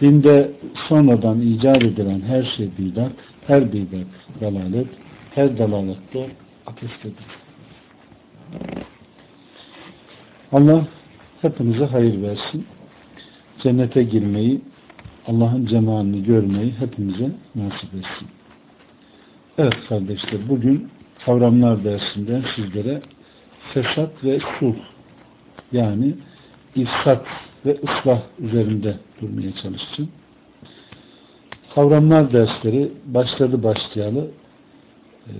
Dinde sonradan icat edilen her şey bidat, her bidat dalalet, her dalalet de ateştedir. Allah hepinize hayır versin. Cennete girmeyi, Allah'ın cemalini görmeyi hepimize nasip etsin. Evet kardeşler, bugün kavramlar dersinden sizlere fesat ve sulh yani ifsat ve ıslah üzerinde durmaya çalışacağım. Kavramlar dersleri başladı başlayalı e,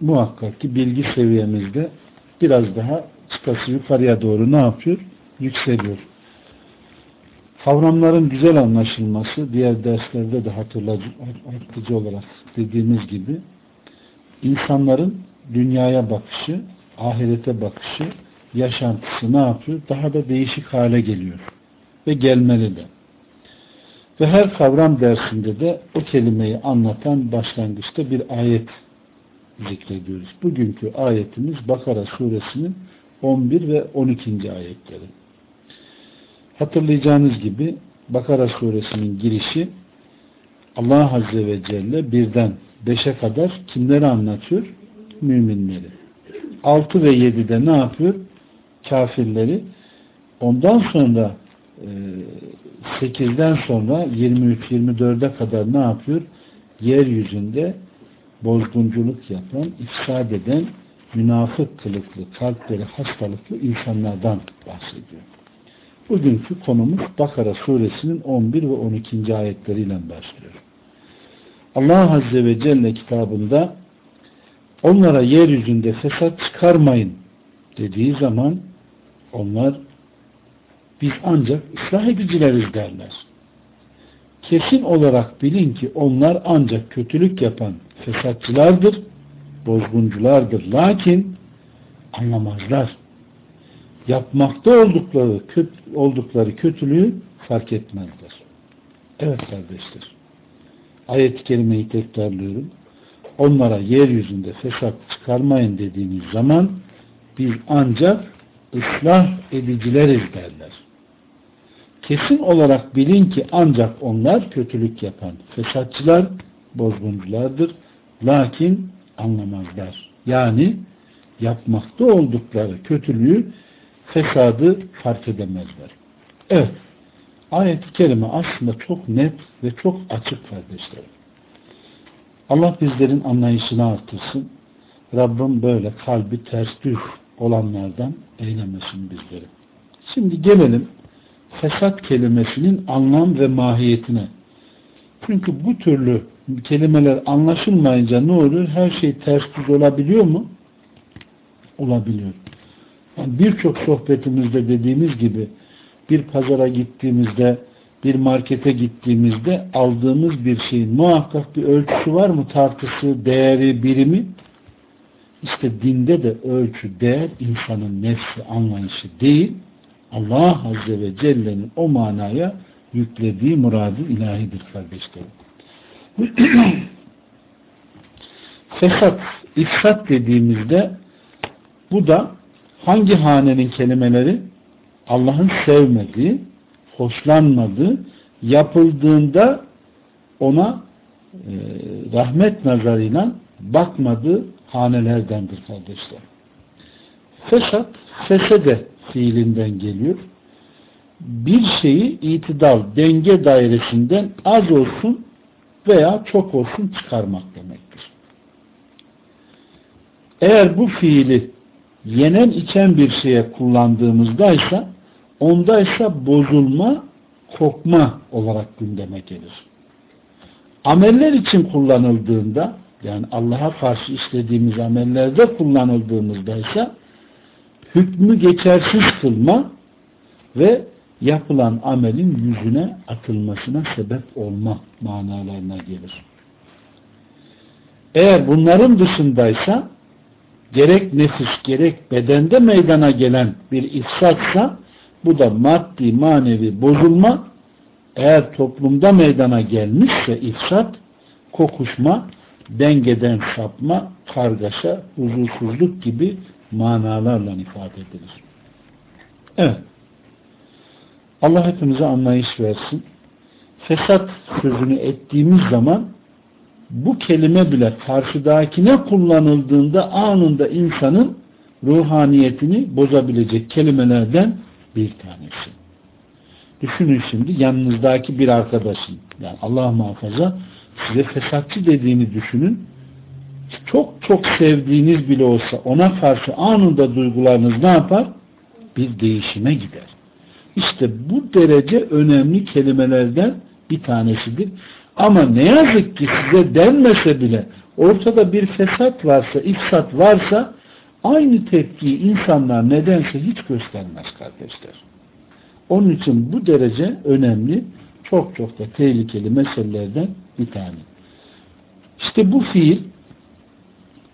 muhakkak ki bilgi seviyemizde biraz daha çıtası yukarıya doğru ne yapıyor? Yükseliyor. Kavramların güzel anlaşılması diğer derslerde de hatırlatıcı olarak dediğimiz gibi insanların dünyaya bakışı, ahirete bakışı, yaşantısı ne yapıyor? Daha da değişik hale geliyor. Ve gelmeli de. Ve her kavram dersinde de o kelimeyi anlatan başlangıçta bir ayet zikrediyoruz. Bugünkü ayetimiz Bakara suresinin 11 ve 12. ayetleri. Hatırlayacağınız gibi Bakara suresinin girişi Allah Azze ve Celle birden beşe kadar kimleri anlatıyor? Müminleri. 6 ve 7'de ne yapıyor? Kafirleri. Ondan sonra 8'den e, sonra 23-24'e kadar ne yapıyor? Yeryüzünde bozgunculuk yapan, ifsad eden, münafık kılıklı, kalpleri hastalıklı insanlardan bahsediyor. Bugünkü konumuz Bakara suresinin 11 ve 12. ayetleriyle başlıyor. Allah Azze ve Celle kitabında onlara yeryüzünde fesat çıkarmayın dediği zaman onlar biz ancak ıslah edicileriz derler. Kesin olarak bilin ki onlar ancak kötülük yapan fesatçılardır, bozgunculardır. Lakin anlamazlar. Yapmakta oldukları, kötü, oldukları kötülüğü fark etmezler. Evet kardeşler. Ayet-i kerimeyi tekrarlıyorum. Onlara yeryüzünde fesat çıkarmayın dediğiniz zaman biz ancak ıslah edicileriz derler. Kesin olarak bilin ki ancak onlar kötülük yapan fesatçılar, bozgunculardır. Lakin anlamazlar. Yani yapmakta oldukları kötülüğü, fesadı fark edemezler. Evet. Ayet-i kerime aslında çok net ve çok açık kardeşlerim. Allah bizlerin anlayışını artırsın. Rabbim böyle kalbi ters düz olanlardan eylemesin bizleri. Şimdi gelelim fesat kelimesinin anlam ve mahiyetine. Çünkü bu türlü kelimeler anlaşılmayınca ne oluyor? Her şey ters düz olabiliyor mu? Olabiliyor. Yani Birçok sohbetimizde dediğimiz gibi bir pazara gittiğimizde bir markete gittiğimizde aldığımız bir şeyin muhakkak bir ölçüsü var mı? Tartısı, değeri, birimi? İşte dinde de ölçü, değer insanın nefsi anlayışı değil, Allah Azze ve Celle'nin o manaya yüklediği muradı ilahidir kardeşlerim. Fesat, ifsat dediğimizde bu da hangi hanenin kelimeleri? Allah'ın sevmediği, hoşlanmadığı, yapıldığında ona e, rahmet nazarıyla bakmadığı hanelerdendir kardeşler. Fesat, fesede fiilinden geliyor. Bir şeyi itidal, denge dairesinden az olsun veya çok olsun çıkarmak demektir. Eğer bu fiili yenen içen bir şeye kullandığımızda ise onda ise bozulma, kokma olarak gündeme gelir. Ameller için kullanıldığında yani Allah'a karşı işlediğimiz amellerde kullanıldığımızda ise hükmü geçersiz kılma ve yapılan amelin yüzüne atılmasına sebep olma manalarına gelir. Eğer bunların dışındaysa gerek nefis gerek bedende meydana gelen bir ifsatsa bu da maddi manevi bozulma eğer toplumda meydana gelmişse ifsat kokuşma dengeden sapma kargaşa huzursuzluk gibi manalarla ifade edilir. Evet. Allah hepimize anlayış versin. Fesat sözünü ettiğimiz zaman bu kelime bile karşıdakine kullanıldığında anında insanın ruhaniyetini bozabilecek kelimelerden bir tanesi. Düşünün şimdi yanınızdaki bir arkadaşın yani Allah muhafaza size fesatçı dediğini düşünün. Çok çok sevdiğiniz bile olsa ona karşı anında duygularınız ne yapar? Bir değişime gider. İşte bu derece önemli kelimelerden bir tanesidir. Ama ne yazık ki size denmese bile ortada bir fesat varsa, ifsat varsa aynı tepkiyi insanlar nedense hiç göstermez kardeşler. Onun için bu derece önemli, çok çok da tehlikeli meselelerden bir tane. İşte bu fiil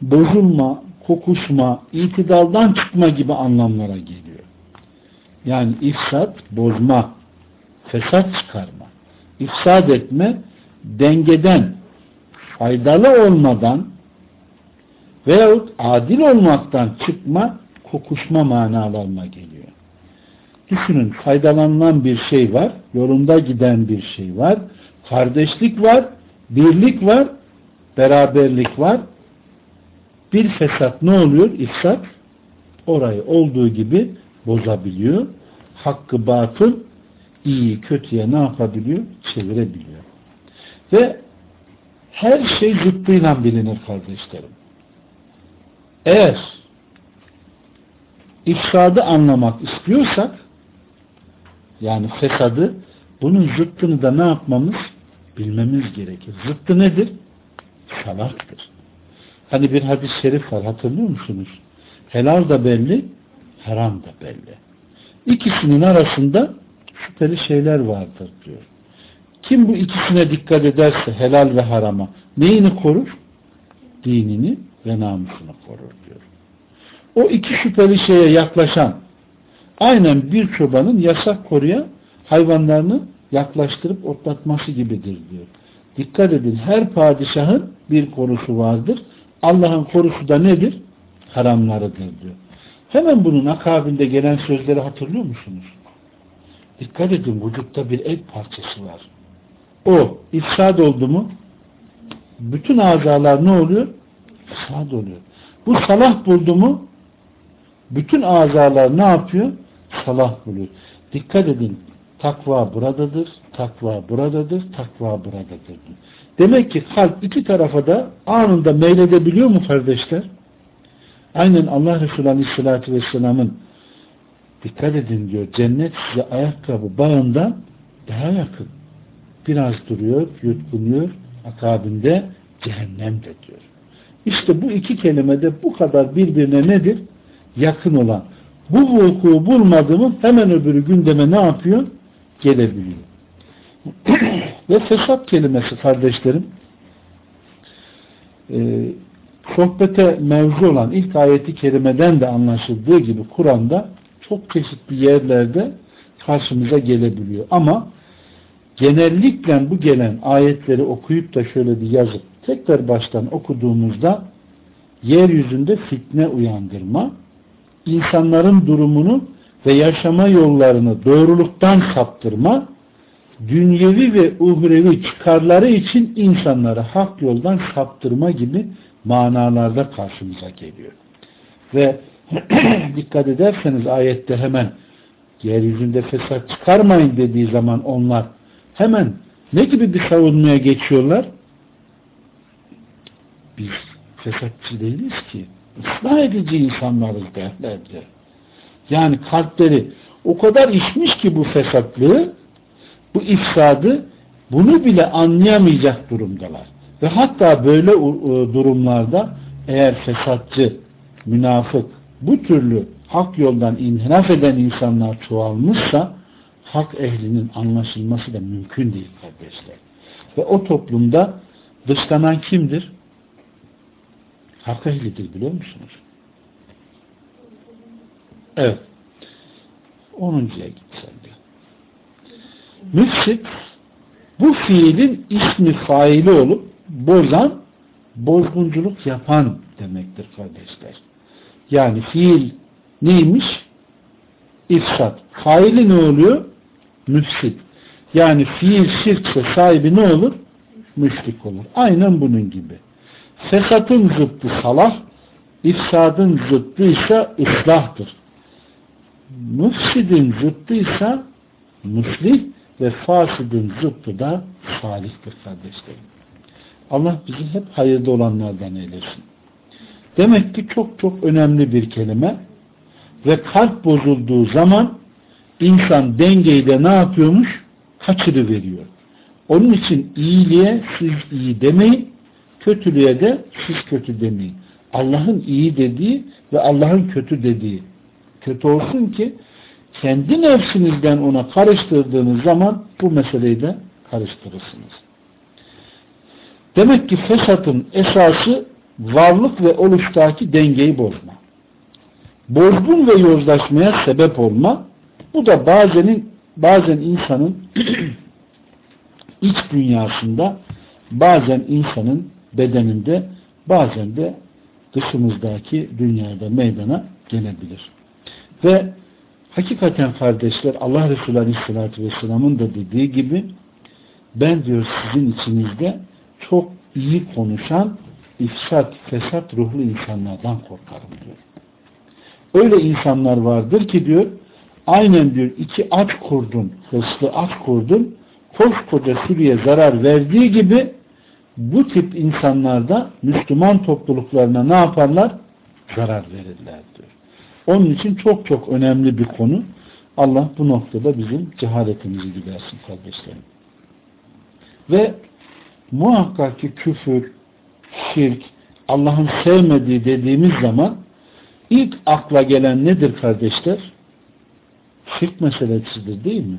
bozulma, kokuşma, itidaldan çıkma gibi anlamlara geliyor. Yani ifsat, bozma, fesat çıkarma, ifsad etme, dengeden, faydalı olmadan veyahut adil olmaktan çıkma, kokuşma manalarına geliyor. Düşünün faydalanılan bir şey var, yolunda giden bir şey var, kardeşlik var, birlik var, beraberlik var. Bir fesat ne oluyor? İfsat orayı olduğu gibi bozabiliyor. Hakkı batıl iyi kötüye ne yapabiliyor? Çevirebiliyor. Ve her şey zıttıyla bilinir kardeşlerim. Eğer ifsadı anlamak istiyorsak yani fesadı bunun zıttını da ne yapmamız? Bilmemiz gerekir. Zıttı nedir? Salaktır. Hani bir hadis-i şerif var hatırlıyor musunuz? Helal da belli, haram da belli. İkisinin arasında şüpheli şeyler vardır diyor. Kim bu ikisine dikkat ederse helal ve harama neyini korur? Dinini ve namusunu korur diyor. O iki şüpheli şeye yaklaşan aynen bir çobanın yasak koruya hayvanlarını yaklaştırıp otlatması gibidir diyor. Dikkat edin her padişahın bir korusu vardır. Allah'ın korusu da nedir? Haramlarıdır diyor. Hemen bunun akabinde gelen sözleri hatırlıyor musunuz? Dikkat edin vücutta bir et parçası var. O ifsad oldu mu bütün azalar ne oluyor? İfsad oluyor. Bu salah buldu mu bütün azalar ne yapıyor? Salah buluyor. Dikkat edin takva buradadır, takva buradadır, takva buradadır. Demek ki kalp iki tarafa da anında meyledebiliyor mu kardeşler? Aynen Allah Resulü Aleyhisselatü Vesselam'ın dikkat edin diyor cennet size ayakkabı bağından daha yakın. Biraz duruyor, yutkunuyor, akabinde cehennemde diyor. İşte bu iki kelimede bu kadar birbirine nedir? Yakın olan. Bu vuku bulmadığımı hemen öbürü gündeme ne yapıyor? Gelebiliyor. Ve fesat kelimesi kardeşlerim e, sohbete mevzu olan ilk ayeti kerimeden de anlaşıldığı gibi Kur'an'da çok çeşitli yerlerde karşımıza gelebiliyor. Ama genellikle bu gelen ayetleri okuyup da şöyle bir yazıp tekrar baştan okuduğumuzda yeryüzünde fitne uyandırma, insanların durumunu ve yaşama yollarını doğruluktan saptırma, dünyevi ve uhrevi çıkarları için insanları hak yoldan saptırma gibi manalarda karşımıza geliyor. Ve dikkat ederseniz ayette hemen yeryüzünde fesat çıkarmayın dediği zaman onlar hemen ne gibi bir savunmaya geçiyorlar? Biz fesatçı değiliz ki. ıslah edici insanlarız derler diyor. Yani kalpleri o kadar içmiş ki bu fesatlığı, bu ifsadı bunu bile anlayamayacak durumdalar. Ve hatta böyle durumlarda eğer fesatçı, münafık, bu türlü hak yoldan inhiraf eden insanlar çoğalmışsa hak ehlinin anlaşılması da mümkün değil kardeşler. Ve o toplumda dışlanan kimdir? Hak ehlidir biliyor musunuz? Evet. Onuncuya git sen de. Müfsit bu fiilin ismi faili olup bozan, bozgunculuk yapan demektir kardeşler. Yani fiil neymiş? İfsat. Faili ne oluyor? Müfsit. Yani fiil şirkse sahibi ne olur? Müşrik olur. Aynen bunun gibi. Fesatın zıttı salah, ifsadın zıttı ise ıslahtır. Müfsidin zıttı ise muslih ve fasidin zıttı da salihtir kardeşlerim. Allah bizi hep hayırda olanlardan eylesin. Demek ki çok çok önemli bir kelime ve kalp bozulduğu zaman insan dengeyi de ne yapıyormuş? Kaçırıveriyor. Onun için iyiliğe siz iyi demeyin, kötülüğe de siz kötü demeyin. Allah'ın iyi dediği ve Allah'ın kötü dediği kötü olsun ki kendi nefsinizden ona karıştırdığınız zaman bu meseleyi de karıştırırsınız. Demek ki fesatın esası varlık ve oluştaki dengeyi bozma. Bozgun ve yozlaşmaya sebep olma bu da bazenin bazen insanın iç dünyasında bazen insanın bedeninde bazen de dışımızdaki dünyada meydana gelebilir. Ve hakikaten kardeşler Allah Resulü Aleyhisselatü Vesselam'ın da dediği gibi ben diyor sizin içinizde çok iyi konuşan ifsat, fesat ruhlu insanlardan korkarım diyor. Öyle insanlar vardır ki diyor aynen diyor iki aç kurdun, hırslı aç kurdun koskoca sürüye zarar verdiği gibi bu tip insanlarda Müslüman topluluklarına ne yaparlar? Zarar verirler diyor. Onun için çok çok önemli bir konu. Allah bu noktada bizim cehaletimizi gidersin kardeşlerim. Ve muhakkak ki küfür, şirk, Allah'ın sevmediği dediğimiz zaman ilk akla gelen nedir kardeşler? Şirk meselesidir değil mi?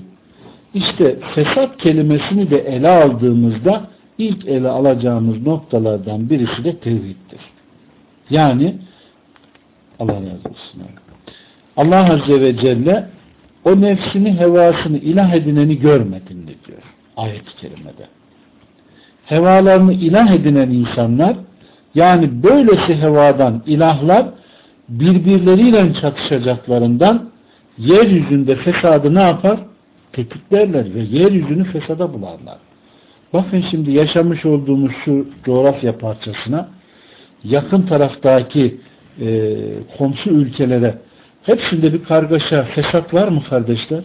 İşte fesat kelimesini de ele aldığımızda ilk ele alacağımız noktalardan birisi de tevhiddir. Yani Allah razı olsun. Allah Azze ve Celle o nefsini, hevasını ilah edineni görmedin diyor ayet-i kerimede. Hevalarını ilah edinen insanlar yani böylesi hevadan ilahlar birbirleriyle çatışacaklarından yeryüzünde fesadı ne yapar? Tetiklerler ve yeryüzünü fesada bularlar. Bakın şimdi yaşamış olduğumuz şu coğrafya parçasına yakın taraftaki e, komşu ülkelere hepsinde bir kargaşa, fesat var mı kardeşler?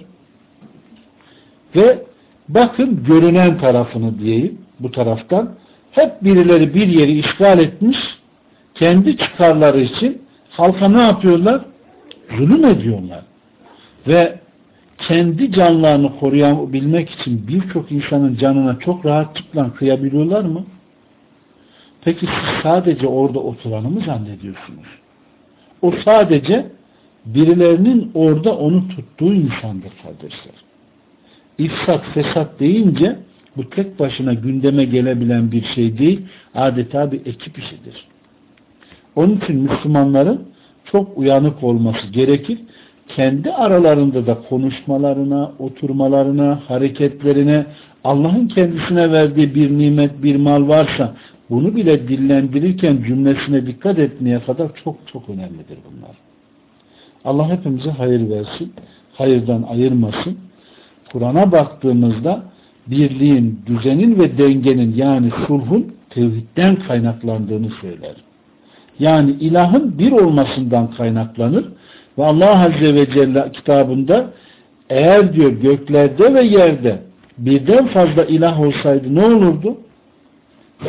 Ve bakın görünen tarafını diyeyim bu taraftan hep birileri bir yeri işgal etmiş kendi çıkarları için halka ne yapıyorlar? Zulüm ediyorlar. Ve kendi canlarını koruyabilmek için birçok insanın canına çok rahatlıkla kıyabiliyorlar mı? Peki siz sadece orada oturanı mı zannediyorsunuz? O sadece birilerinin orada onu tuttuğu insandır kardeşler. İfsat, fesat deyince bu tek başına gündeme gelebilen bir şey değil, adeta bir ekip işidir. Onun için Müslümanların çok uyanık olması gerekir. Kendi aralarında da konuşmalarına, oturmalarına, hareketlerine, Allah'ın kendisine verdiği bir nimet, bir mal varsa bunu bile dillendirirken cümlesine dikkat etmeye kadar çok çok önemlidir bunlar. Allah hepimize hayır versin, hayırdan ayırmasın. Kur'an'a baktığımızda birliğin, düzenin ve dengenin yani sulhun tevhidden kaynaklandığını söyler. Yani ilahın bir olmasından kaynaklanır ve Allah Azze ve Celle kitabında eğer diyor göklerde ve yerde birden fazla ilah olsaydı ne olurdu?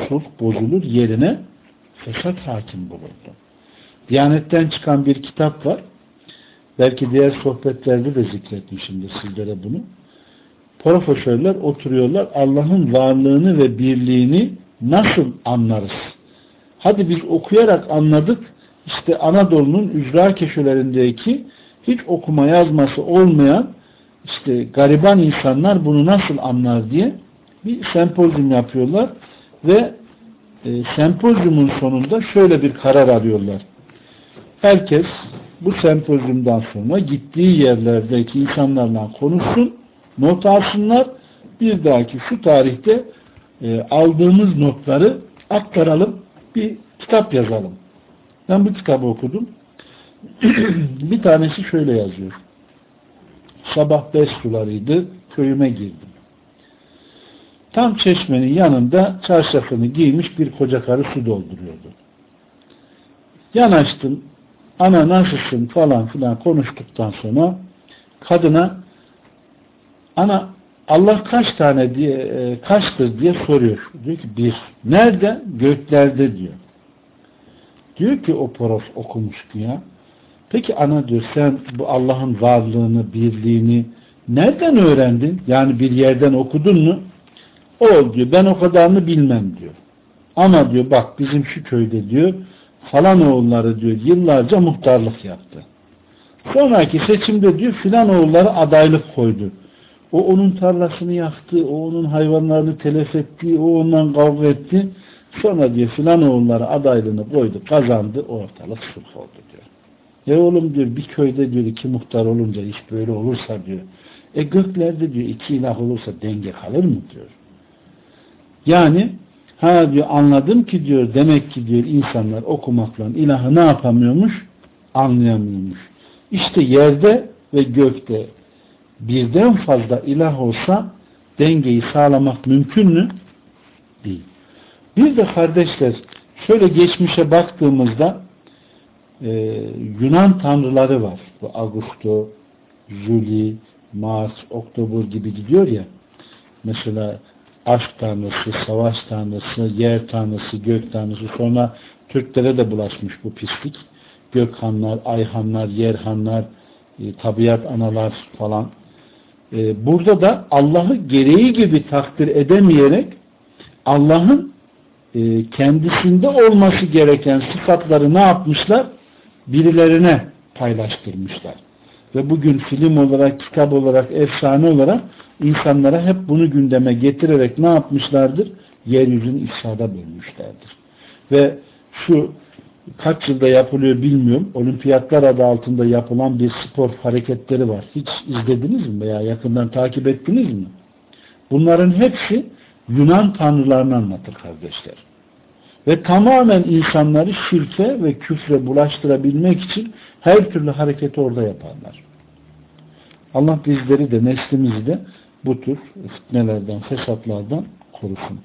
sulh bozulur yerine fesat hakim bulurdu. Diyanetten çıkan bir kitap var. Belki diğer sohbetlerde de zikretmişimdir sizlere bunu. Profesörler oturuyorlar Allah'ın varlığını ve birliğini nasıl anlarız? Hadi biz okuyarak anladık. İşte Anadolu'nun ücra köşelerindeki hiç okuma yazması olmayan işte gariban insanlar bunu nasıl anlar diye bir sempozyum yapıyorlar ve e, sempozyumun sonunda şöyle bir karar alıyorlar. Herkes bu sempozyumdan sonra gittiği yerlerdeki insanlarla konuşsun, not alsınlar. Bir dahaki şu tarihte e, aldığımız notları aktaralım, bir kitap yazalım. Ben bu kitabı okudum. bir tanesi şöyle yazıyor. Sabah beş sularıydı, köyüme girdim. Tam çeşmenin yanında çarşafını giymiş bir koca karı su dolduruyordu. Yanaştım, ana nasılsın falan filan konuştuktan sonra kadına ana Allah kaç tane diye e, kaçtır diye soruyor. Diyor ki bir. Nerede? Göklerde diyor. Diyor ki o porof okumuş ya. Peki ana diyor sen bu Allah'ın varlığını, birliğini nereden öğrendin? Yani bir yerden okudun mu? O diyor ben o kadarını bilmem diyor. Ama diyor bak bizim şu köyde diyor falan oğulları diyor yıllarca muhtarlık yaptı. Sonraki seçimde diyor filan oğulları adaylık koydu. O onun tarlasını yaktı, o onun hayvanlarını telef etti, o ondan kavga etti. Sonra diyor filan oğulları adaylığını koydu, kazandı, ortalık sulh oldu diyor. Ya oğlum diyor bir köyde diyor iki muhtar olunca iş böyle olursa diyor. E göklerde diyor iki ilah olursa denge kalır mı diyor. Yani ha diyor anladım ki diyor demek ki diyor insanlar okumakla ilahı ne yapamıyormuş? Anlayamıyormuş. İşte yerde ve gökte birden fazla ilah olsa dengeyi sağlamak mümkün mü? Değil. Bir de kardeşler şöyle geçmişe baktığımızda e, Yunan tanrıları var. Bu Augusto, Juli, Mars, Oktobur gibi gidiyor ya. Mesela aşk tanrısı, savaş tanrısı, yer tanrısı, gök tanrısı. Sonra Türklere de bulaşmış bu pislik. Gökhanlar, Ayhanlar, Yerhanlar, e, tabiat analar falan. E, burada da Allah'ı gereği gibi takdir edemeyerek Allah'ın e, kendisinde olması gereken sıfatları ne yapmışlar? Birilerine paylaştırmışlar. Ve bugün film olarak, kitap olarak, efsane olarak insanlara hep bunu gündeme getirerek ne yapmışlardır? Yeryüzünü ifsada bölmüşlerdir. Ve şu kaç yılda yapılıyor bilmiyorum. Olimpiyatlar adı altında yapılan bir spor hareketleri var. Hiç izlediniz mi veya yakından takip ettiniz mi? Bunların hepsi Yunan tanrılarını anlatır kardeşler. Ve tamamen insanları şirke ve küfre bulaştırabilmek için her türlü hareketi orada yaparlar. Allah bizleri de neslimizi de bu tür fitnelerden, fesatlardan korusun.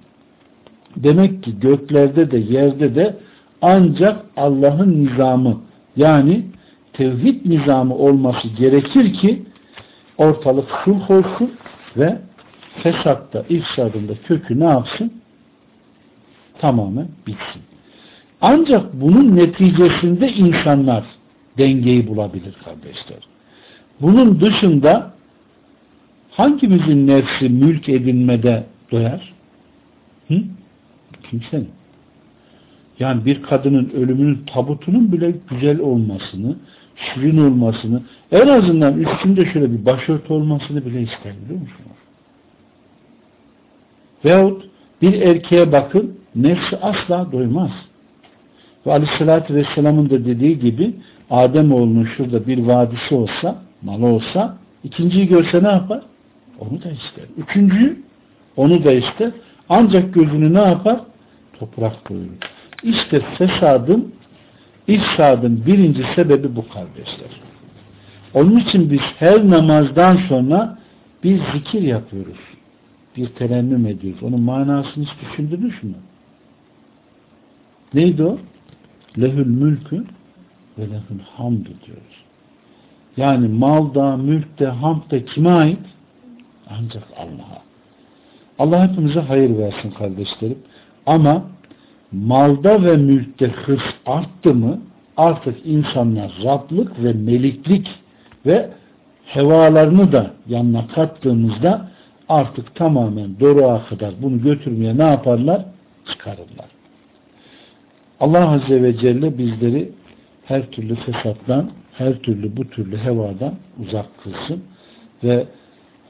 Demek ki göklerde de yerde de ancak Allah'ın nizamı yani tevhid nizamı olması gerekir ki ortalık sulh olsun ve fesatta, ifsadında kökü ne yapsın? Tamamen bitsin. Ancak bunun neticesinde insanlar dengeyi bulabilir kardeşler. Bunun dışında hangimizin nefsi mülk edinmede doyar? Hı? Kimsenin. Yani bir kadının ölümünün tabutunun bile güzel olmasını, şirin olmasını, en azından üstünde şöyle bir başörtü olmasını bile ister biliyor musunuz? Veyahut bir erkeğe bakın, nefsi asla doymaz. Ve Aleyhisselatü Vesselam'ın da dediği gibi Adem oğlunun şurada bir vadisi olsa, malı olsa, ikinciyi görse ne yapar? Onu da ister. Üçüncüyü onu da ister. Ancak gözünü ne yapar? Toprak doyurur. İşte fesadın, ifsadın birinci sebebi bu kardeşler. Onun için biz her namazdan sonra bir zikir yapıyoruz. Bir terennüm ediyoruz. Onun manasını hiç düşündünüz mü? Neydi o? Lehül mülkü ve lehül hamdü diyoruz. Yani malda, mülkte, hamdde kime ait? Ancak Allah'a. Allah hepimize hayır versin kardeşlerim. Ama malda ve mülkte hırs arttı mı artık insanlar Rablık ve meliklik ve hevalarını da yanına kattığımızda artık tamamen doruğa kadar bunu götürmeye ne yaparlar? Çıkarırlar. Allah Azze ve Celle bizleri her türlü fesattan, her türlü bu türlü hevadan uzak kılsın ve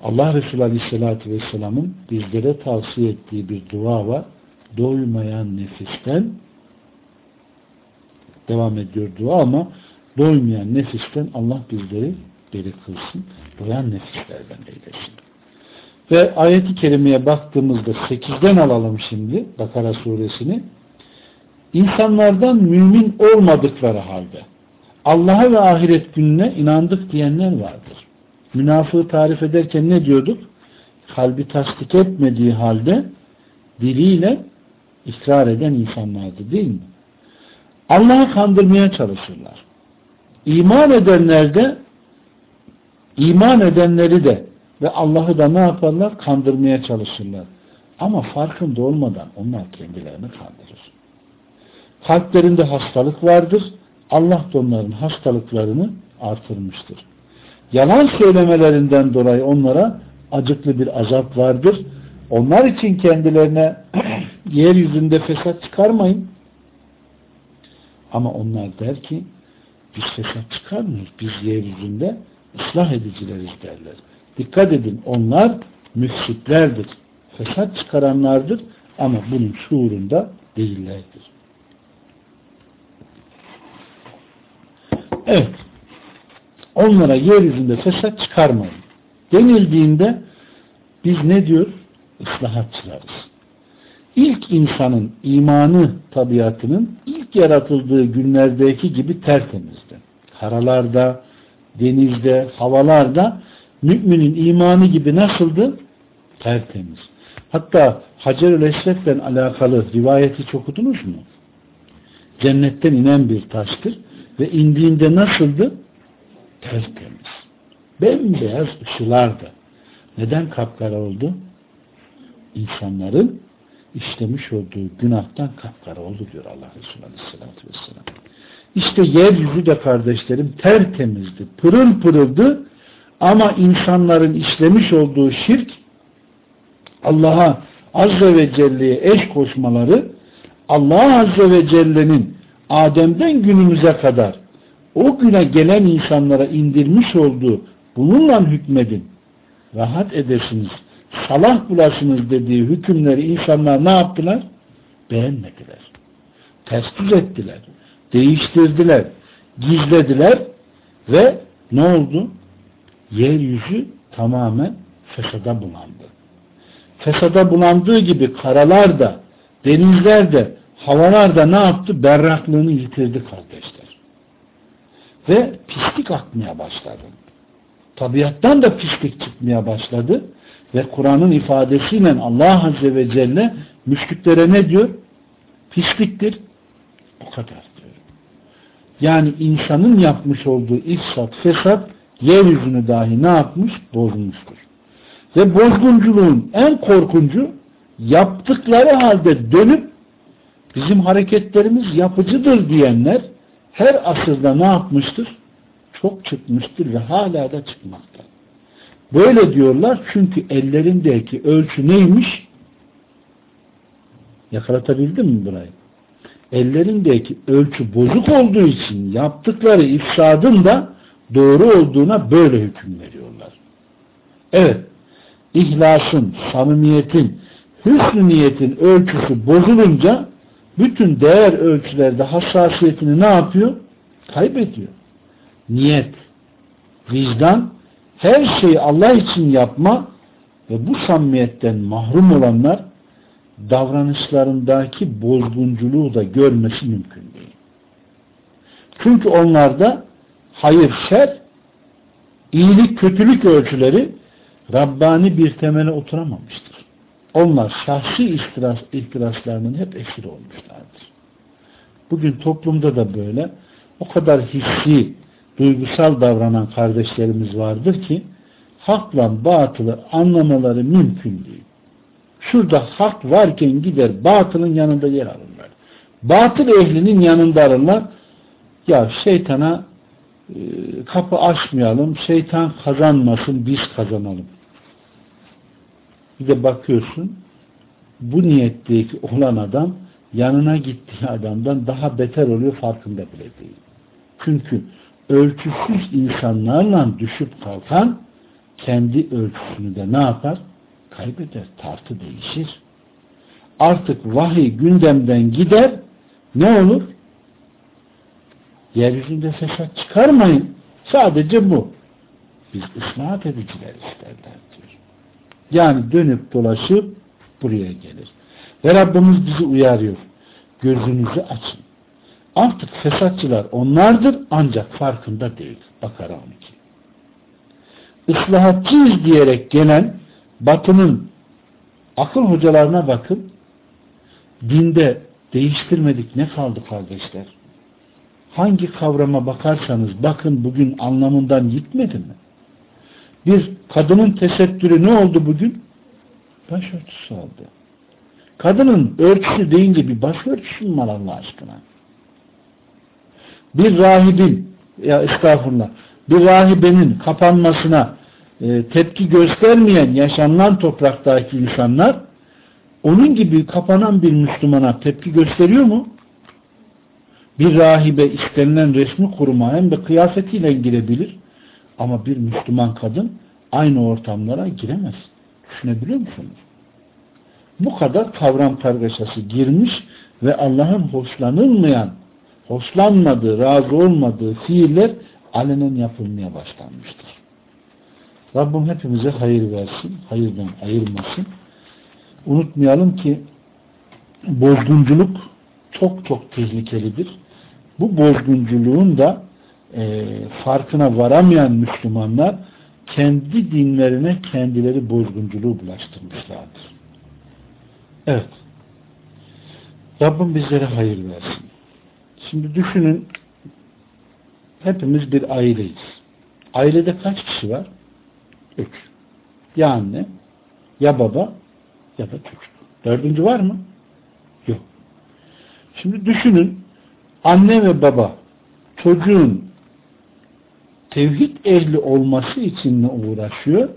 Allah Resulü Aleyhisselatü Vesselam'ın bizlere tavsiye ettiği bir dua var. Doymayan nefisten devam ediyor dua ama doymayan nefisten Allah bizleri beri kılsın. Doyan nefislerden eylesin. Ve ayeti kerimeye baktığımızda 8'den alalım şimdi Bakara suresini. İnsanlardan mümin olmadıkları halde Allah'a ve ahiret gününe inandık diyenler vardır. Münafığı tarif ederken ne diyorduk? Kalbi tasdik etmediği halde diliyle ikrar eden insanlardı değil mi? Allah'ı kandırmaya çalışırlar. İman edenler de iman edenleri de ve Allah'ı da ne yaparlar? Kandırmaya çalışırlar. Ama farkında olmadan onlar kendilerini kandırır. Kalplerinde hastalık vardır. Allah da onların hastalıklarını artırmıştır. Yalan söylemelerinden dolayı onlara acıklı bir azap vardır. Onlar için kendilerine yeryüzünde fesat çıkarmayın. Ama onlar der ki biz fesat çıkarmıyoruz. Biz yeryüzünde ıslah edicileriz derler. Dikkat edin onlar müfsitlerdir. Fesat çıkaranlardır ama bunun şuurunda değillerdir. Evet. Onlara yeryüzünde fesat çıkarmayın. Denildiğinde biz ne diyor? Islahatçılarız. İlk insanın imanı tabiatının ilk yaratıldığı günlerdeki gibi tertemizdi. Karalarda, denizde, havalarda müminin imanı gibi nasıldı? Tertemiz. Hatta Hacer-ül alakalı rivayeti çok okudunuz mu? Cennetten inen bir taştır ve indiğinde nasıldı? Tertemiz. Bembeyaz ışılardı. Neden kapkara oldu? İnsanların işlemiş olduğu günahtan kapkara oldu diyor Allah Resulü Aleyhisselatü Vesselam. İşte yeryüzü de kardeşlerim tertemizdi, pırıl pırıldı ama insanların işlemiş olduğu şirk Allah'a Azze ve Celle'ye eş koşmaları Allah Azze ve Celle'nin Adem'den günümüze kadar o güne gelen insanlara indirmiş olduğu bununla hükmedin rahat edesiniz salah bulasınız dediği hükümleri insanlar ne yaptılar? Beğenmediler. Ters ettiler. Değiştirdiler. Gizlediler ve ne oldu? Yeryüzü tamamen fesada bulandı. Fesada bulandığı gibi karalar da, denizler de, havalar da ne yaptı? Berraklığını yitirdi kardeşler. Ve pislik akmaya başladı. Tabiattan da pislik çıkmaya başladı. Ve Kur'an'ın ifadesiyle Allah Azze ve Celle müşriklere ne diyor? Pisliktir. O kadar diyor. Yani insanın yapmış olduğu ifsat, fesat yeryüzünü dahi ne yapmış? Bozmuştur. Ve bozgunculuğun en korkuncu yaptıkları halde dönüp bizim hareketlerimiz yapıcıdır diyenler her asırda ne yapmıştır? Çok çıkmıştır ve hala da çıkmakta. Böyle diyorlar çünkü ellerindeki ölçü neymiş? Yakalatabildim mi burayı? Ellerindeki ölçü bozuk olduğu için yaptıkları ifsadın da doğru olduğuna böyle hüküm veriyorlar. Evet, ihlasın, samimiyetin, hüsnü niyetin ölçüsü bozulunca bütün değer ölçülerde hassasiyetini ne yapıyor? Kaybediyor. Niyet, vicdan her şeyi Allah için yapma ve bu samimiyetten mahrum olanlar davranışlarındaki bozgunculuğu da görmesi mümkün değil. Çünkü onlarda hayır, şer, iyilik, kötülük ölçüleri Rabbani bir temele oturamamıştır. Onlar şahsi ihtiras, ihtiraslarının hep esiri olmuşlardır. Bugün toplumda da böyle o kadar hissi, duygusal davranan kardeşlerimiz vardır ki hakla batılı anlamaları mümkün değil. Şurada hak varken gider batılın yanında yer alırlar. Batıl ehlinin yanında alırlar. Ya şeytana e, kapı açmayalım, şeytan kazanmasın, biz kazanalım. Bir de bakıyorsun bu niyetteki olan adam yanına gittiği adamdan daha beter oluyor farkında bile değil. Çünkü ölçüsüz insanlarla düşüp kalkan kendi ölçüsünü de ne yapar? Kaybeder. Tartı değişir. Artık vahiy gündemden gider. Ne olur? Yeryüzünde fesat çıkarmayın. Sadece bu. Biz ıslah ediciler isterler diyor. Yani dönüp dolaşıp buraya gelir. Ve Rabbimiz bizi uyarıyor. Gözünüzü açın. Artık fesatçılar onlardır ancak farkında değil. Bakara 12. Islahatçıyız diyerek gelen batının akıl hocalarına bakın. Dinde değiştirmedik ne kaldı kardeşler? Hangi kavrama bakarsanız bakın bugün anlamından gitmedi mi? Bir kadının tesettürü ne oldu bugün? Başörtüsü oldu. Kadının örtüsü deyince bir başörtüsü mü var Allah aşkına? Bir rahibin ya estağfurullah bir rahibenin kapanmasına e, tepki göstermeyen yaşanılan topraktaki insanlar onun gibi kapanan bir Müslümana tepki gösteriyor mu? Bir rahibe istenilen resmi kuruma hem de kıyafetiyle girebilir. Ama bir Müslüman kadın aynı ortamlara giremez. Düşünebiliyor musunuz? Bu kadar kavram kargaşası girmiş ve Allah'ın hoşlanılmayan, hoşlanmadığı, razı olmadığı fiiller alenen yapılmaya başlanmıştır. Rabbim hepimize hayır versin, hayırdan ayırmasın. Unutmayalım ki bozgunculuk çok çok tehlikelidir. Bu bozgunculuğun da e, farkına varamayan Müslümanlar kendi dinlerine kendileri bozgunculuğu bulaştırmışlardır. Evet. Rabbim bizlere hayır versin. Şimdi düşünün hepimiz bir aileyiz. Ailede kaç kişi var? Üç. Ya anne, ya baba, ya da çocuk. Dördüncü var mı? Yok. Şimdi düşünün anne ve baba çocuğun tevhid ehli olması için ne uğraşıyor?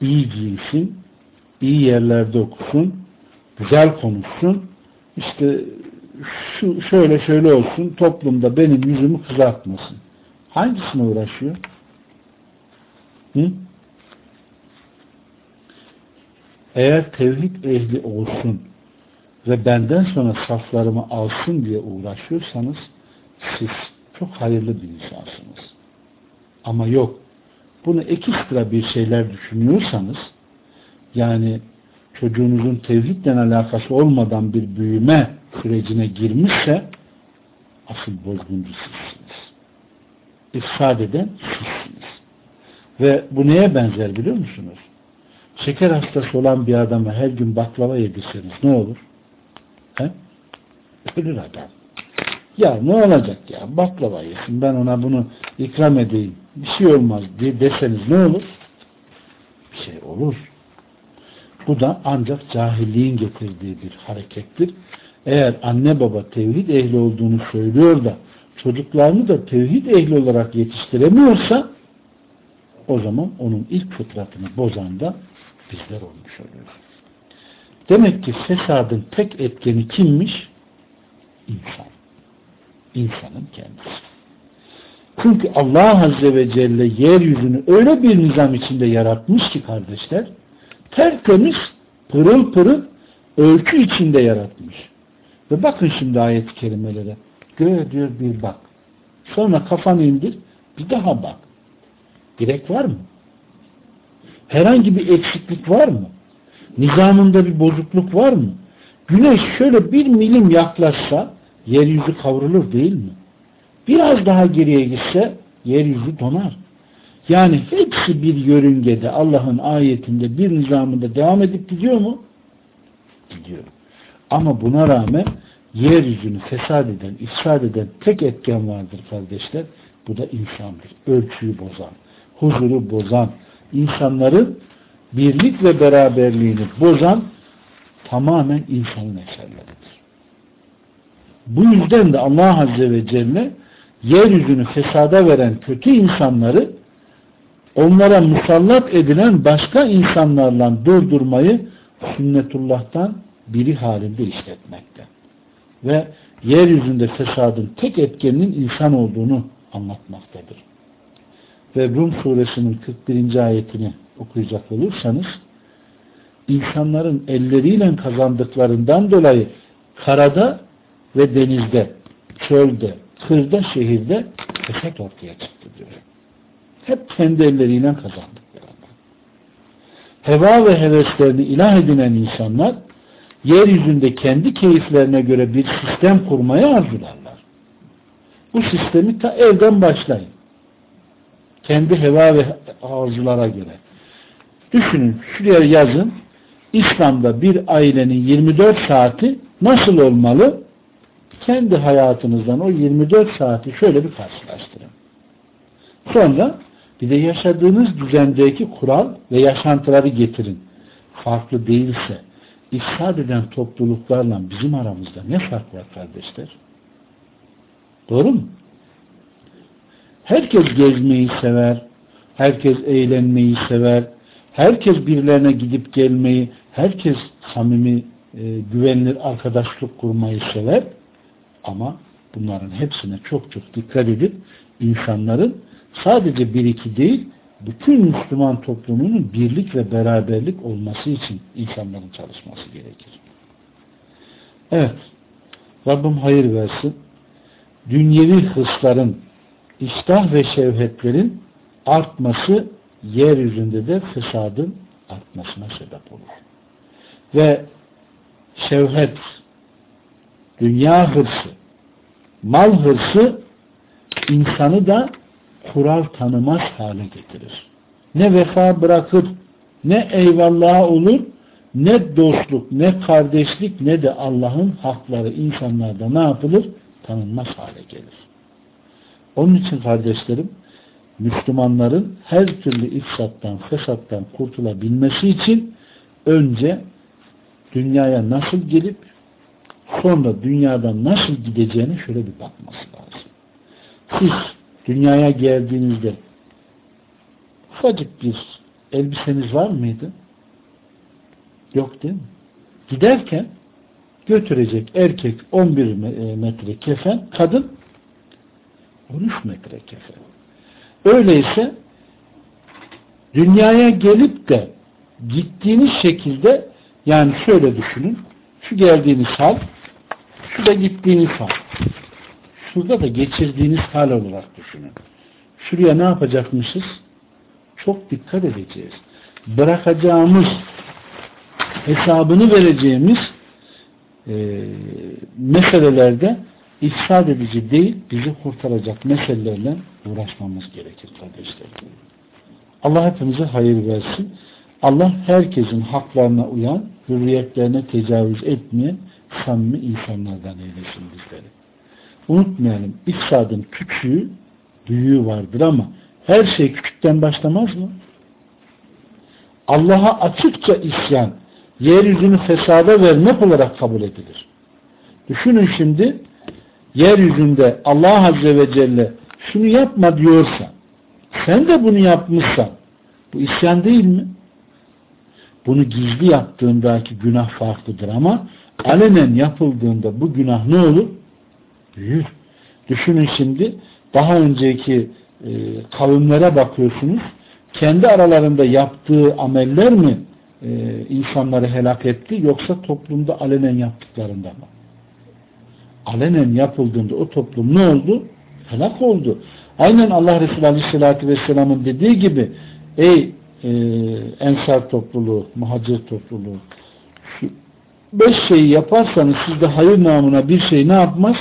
İyi giysin, iyi yerlerde okusun, güzel konuşsun, işte şu şöyle şöyle olsun, toplumda benim yüzümü kızartmasın. Hangisine uğraşıyor? Hı? Eğer tevhid ehli olsun ve benden sonra saflarımı alsın diye uğraşıyorsanız siz çok hayırlı bir insansınız. Ama yok. Bunu ekstra bir şeyler düşünüyorsanız yani çocuğunuzun tevhidle alakası olmadan bir büyüme sürecine girmişse asıl bozguncu sizsiniz. İfsad eden sizsiniz. Ve bu neye benzer biliyor musunuz? Şeker hastası olan bir adama her gün baklava yedirseniz ne olur? He? Ölür adam. Ya ne olacak ya baklava yesin ben ona bunu ikram edeyim bir şey olmaz diye deseniz ne olur? Bir şey olur. Bu da ancak cahilliğin getirdiği bir harekettir. Eğer anne baba tevhid ehli olduğunu söylüyor da çocuklarını da tevhid ehli olarak yetiştiremiyorsa o zaman onun ilk fıtratını bozan da bizler olmuş oluyoruz. Demek ki fesadın tek etkeni kimmiş? İnsan. İnsanın kendisi. Çünkü Allah Azze ve Celle yeryüzünü öyle bir nizam içinde yaratmış ki kardeşler, tertemiz, pırıl pırıl ölçü içinde yaratmış. Ve bakın şimdi ayet-i kerimelere. Göğe diyor bir bak. Sonra kafanı indir, bir daha bak. Gerek var mı? Herhangi bir eksiklik var mı? Nizamında bir bozukluk var mı? Güneş şöyle bir milim yaklaşsa yeryüzü kavrulur değil mi? Biraz daha geriye gitse yeryüzü donar. Yani hepsi bir yörüngede Allah'ın ayetinde bir nizamında devam edip gidiyor mu? Gidiyor. Ama buna rağmen yeryüzünü fesat eden, ifsad eden tek etken vardır kardeşler. Bu da insandır. Ölçüyü bozan, huzuru bozan, insanların birlik ve beraberliğini bozan tamamen insanın eserleridir. Bu yüzden de Allah Azze ve Celle yeryüzünü fesada veren kötü insanları onlara musallat edilen başka insanlarla durdurmayı sünnetullah'tan biri halinde işletmekte. Ve yeryüzünde fesadın tek etkeninin insan olduğunu anlatmaktadır. ve Rum suresinin 41. ayetini okuyacak olursanız insanların elleriyle kazandıklarından dolayı karada ve denizde, çölde, kırda, şehirde fesat ortaya çıktı diyor. Hep kendi elleriyle kazandıklarından. Heva ve heveslerini ilah edinen insanlar yeryüzünde kendi keyiflerine göre bir sistem kurmaya arzularlar. Bu sistemi ta evden başlayın. Kendi heva ve arzulara göre. Düşünün, şuraya yazın. İslam'da bir ailenin 24 saati nasıl olmalı? Kendi hayatınızdan o 24 saati şöyle bir karşılaştırın. Sonra bir de yaşadığınız düzendeki kural ve yaşantıları getirin. Farklı değilse ifsad eden topluluklarla bizim aramızda ne fark var kardeşler? Doğru mu? Herkes gezmeyi sever, herkes eğlenmeyi sever, herkes birilerine gidip gelmeyi, herkes samimi, e, güvenilir arkadaşlık kurmayı sever. Ama bunların hepsine çok çok dikkat edip insanların sadece bir iki değil, bütün Müslüman toplumunun birlik ve beraberlik olması için insanların çalışması gerekir. Evet. Rabbim hayır versin. Dünyevi hırsların, iştah ve şevhetlerin artması yeryüzünde de fesadın artmasına sebep olur. Ve şevhet, dünya hırsı, mal hırsı insanı da kural tanımaz hale getirir. Ne vefa bırakır, ne eyvallah olur, ne dostluk, ne kardeşlik, ne de Allah'ın hakları insanlarda ne yapılır? Tanınmaz hale gelir. Onun için kardeşlerim, Müslümanların her türlü ifsattan, fesattan kurtulabilmesi için önce dünyaya nasıl gelip sonra dünyadan nasıl gideceğini şöyle bir bakması lazım. Siz dünyaya geldiğinizde ufacık bir elbiseniz var mıydı? Yok değil mi? Giderken götürecek erkek 11 e, metre kefen, kadın 13 metre kefen. Öyleyse dünyaya gelip de gittiğiniz şekilde yani şöyle düşünün şu geldiğiniz hal şu da gittiğiniz hal şurada da geçirdiğiniz hal olarak düşünün. Şuraya ne yapacakmışız? Çok dikkat edeceğiz. Bırakacağımız hesabını vereceğimiz e, meselelerde ifsad edici değil, bizi kurtaracak meselelerle uğraşmamız gerekir kardeşlerim. Allah hepimize hayır versin. Allah herkesin haklarına uyan, hürriyetlerine tecavüz etmeyen samimi insanlardan eylesin bizleri. Unutmayalım, ifsadın küçüğü, büyüğü vardır ama her şey küçükten başlamaz mı? Allah'a açıkça isyan, yeryüzünü fesada vermek olarak kabul edilir. Düşünün şimdi, yeryüzünde Allah Azze ve Celle şunu yapma diyorsa, sen de bunu yapmışsan, bu isyan değil mi? Bunu gizli yaptığındaki günah farklıdır ama alenen yapıldığında bu günah ne olur? Büyür. Düşünün şimdi daha önceki e, kavimlere bakıyorsunuz. Kendi aralarında yaptığı ameller mi e, insanları helak etti yoksa toplumda alenen yaptıklarında mı? Alenen yapıldığında o toplum ne oldu? Helak oldu. Aynen Allah Resulü Aleyhisselatü Vesselam'ın dediği gibi ey e, ensar topluluğu, muhacir topluluğu beş şeyi yaparsanız sizde hayır namına bir şey ne yapmaz?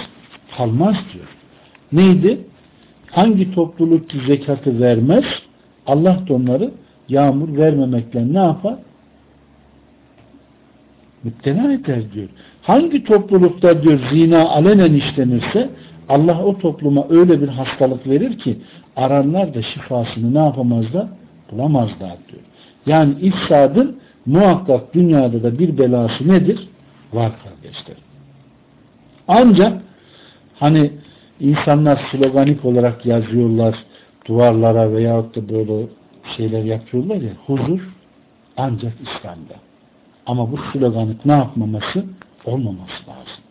Kalmaz diyor. Neydi? Hangi topluluk ki zekatı vermez Allah da onları yağmur vermemekle ne yapar? Müptela eder diyor. Hangi toplulukta diyor zina alenen işlenirse Allah o topluma öyle bir hastalık verir ki aranlar da şifasını ne yapamazlar? Bulamazlar diyor. Yani ifsadın muhakkak dünyada da bir belası nedir? Var kardeşler. Ancak hani insanlar sloganik olarak yazıyorlar duvarlara veyahut da böyle şeyler yapıyorlar ya huzur ancak İslam'da. Ama bu sloganik ne yapmaması? Olmaması lazım.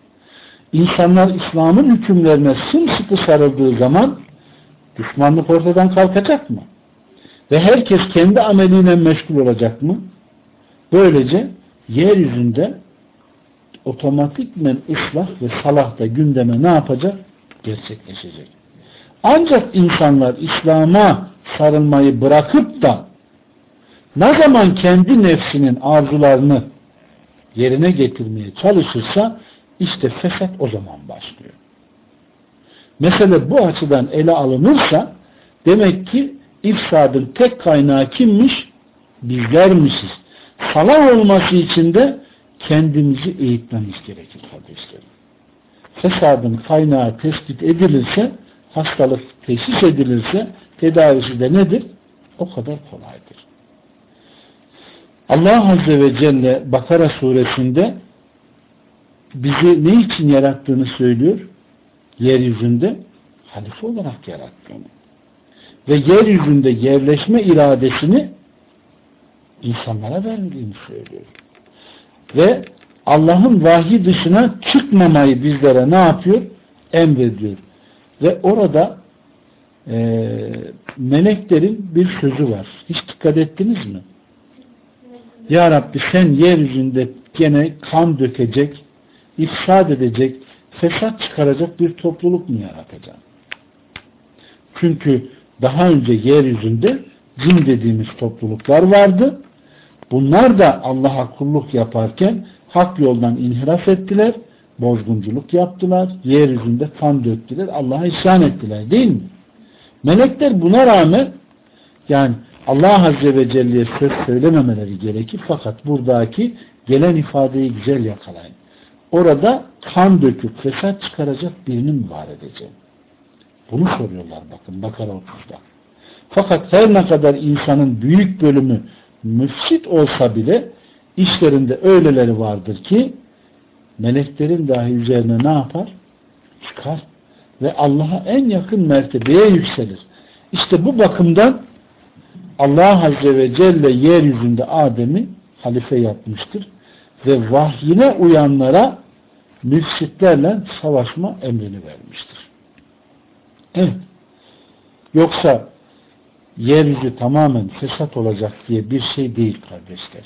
İnsanlar İslam'ın hükümlerine sımsıkı sarıldığı zaman düşmanlık ortadan kalkacak mı? Ve herkes kendi ameliyle meşgul olacak mı? Böylece yeryüzünde otomatikmen ıslah ve salah da gündeme ne yapacak? Gerçekleşecek. Ancak insanlar İslam'a sarılmayı bırakıp da ne zaman kendi nefsinin arzularını yerine getirmeye çalışırsa işte fesat o zaman başlıyor. Mesele bu açıdan ele alınırsa demek ki ifsadın tek kaynağı kimmiş? Bizlermişiz. Salah olması için de kendimizi eğitmemiz gerekir kardeşlerim. Fesadın kaynağı tespit edilirse, hastalık teşhis edilirse tedavisi de nedir? O kadar kolaydır. Allah Azze ve Celle Bakara suresinde bizi ne için yarattığını söylüyor? Yeryüzünde halife olarak yarattığını. Ve yeryüzünde yerleşme iradesini insanlara verdiğini söylüyor. Ve Allah'ın vahyi dışına çıkmamayı bizlere ne yapıyor? Emrediyor. Ve orada e, meleklerin bir sözü var. Hiç dikkat ettiniz mi? Ya Rabbi sen yeryüzünde gene kan dökecek, ifsad edecek, fesat çıkaracak bir topluluk mu yaratacaksın? Çünkü daha önce yeryüzünde cin dediğimiz topluluklar vardı. Bunlar da Allah'a kulluk yaparken hak yoldan inhiraf ettiler, bozgunculuk yaptılar, yeryüzünde kan döktüler, Allah'a isyan ettiler değil mi? Melekler buna rağmen yani Allah Azze ve Celle'ye söz söylememeleri gerekir. Fakat buradaki gelen ifadeyi güzel yakalayın. Orada kan döküp fesat çıkaracak birini mi var edeceğim? Bunu soruyorlar bakın Bakara 30'da. Fakat her ne kadar insanın büyük bölümü müfsit olsa bile işlerinde öyleleri vardır ki meleklerin dahi üzerine ne yapar? Çıkar. Ve Allah'a en yakın mertebeye yükselir. İşte bu bakımdan Allah Azze ve Celle yeryüzünde Adem'i halife yapmıştır. Ve vahyine uyanlara müfsitlerle savaşma emrini vermiştir. Evet. Yoksa yeryüzü tamamen fesat olacak diye bir şey değil kardeşler.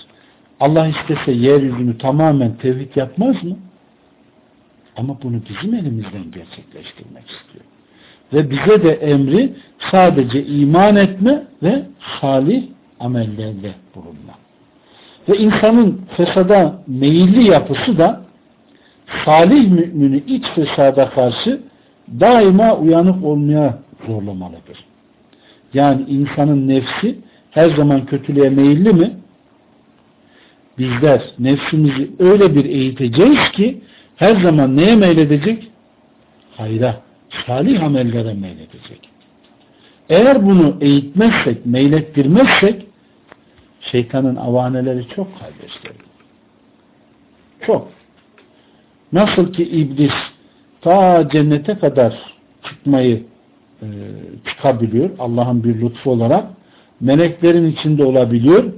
Allah istese yeryüzünü tamamen tevhid yapmaz mı? Ama bunu bizim elimizden gerçekleştirmek istiyor. Ve bize de emri sadece iman etme ve salih amellerle bulunma. Ve insanın fesada meyilli yapısı da salih mümini iç fesada karşı daima uyanık olmaya zorlamalıdır. Yani insanın nefsi her zaman kötülüğe meyilli mi? Bizler nefsimizi öyle bir eğiteceğiz ki her zaman neye meyledecek? Hayra, salih amellere meyledecek. Eğer bunu eğitmezsek, meylettirmezsek şeytanın avaneleri çok kardeşlerim. Çok. Nasıl ki iblis ta cennete kadar çıkmayı e, çıkabiliyor Allah'ın bir lütfu olarak meleklerin içinde olabiliyor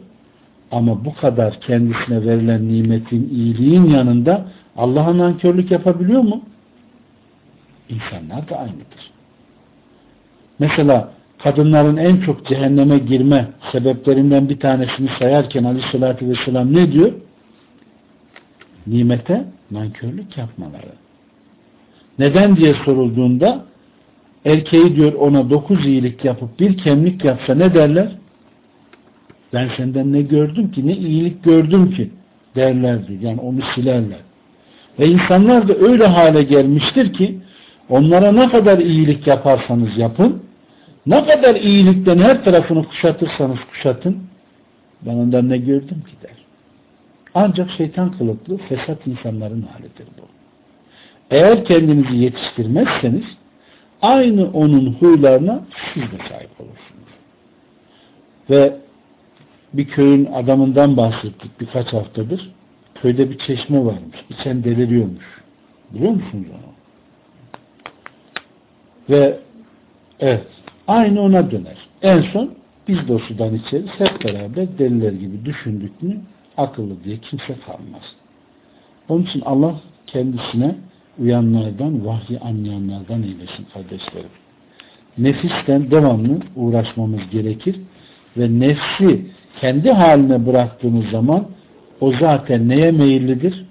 ama bu kadar kendisine verilen nimetin, iyiliğin yanında Allah'a nankörlük yapabiliyor mu? İnsanlar da aynıdır. Mesela kadınların en çok cehenneme girme sebeplerinden bir tanesini sayarken aleyhissalatü vesselam ne diyor? Nimete nankörlük yapmaları. Neden diye sorulduğunda erkeği diyor ona dokuz iyilik yapıp bir kemlik yapsa ne derler? Ben senden ne gördüm ki? Ne iyilik gördüm ki? Derlerdi. Yani onu silerler. Ve insanlar da öyle hale gelmiştir ki onlara ne kadar iyilik yaparsanız yapın ne kadar iyilikten her tarafını kuşatırsanız kuşatın ben ondan ne gördüm ki der. Ancak şeytan kılıklı fesat insanların halidir bu. Eğer kendinizi yetiştirmezseniz aynı onun huylarına siz de sahip olursunuz. Ve bir köyün adamından bahsettik birkaç haftadır. Köyde bir çeşme varmış. İçen deliriyormuş. Biliyor musunuz onu? Ve evet aynı ona döner. En son biz de o sudan içeriz. Hep beraber deliler gibi düşündük mü akıllı diye kimse kalmaz. Onun için Allah kendisine uyanlardan, vahyi anlayanlardan eylesin kardeşlerim. Nefisten devamlı uğraşmamız gerekir. ve nefsi kendi haline bıraktığınız zaman o zaten neye meyillidir?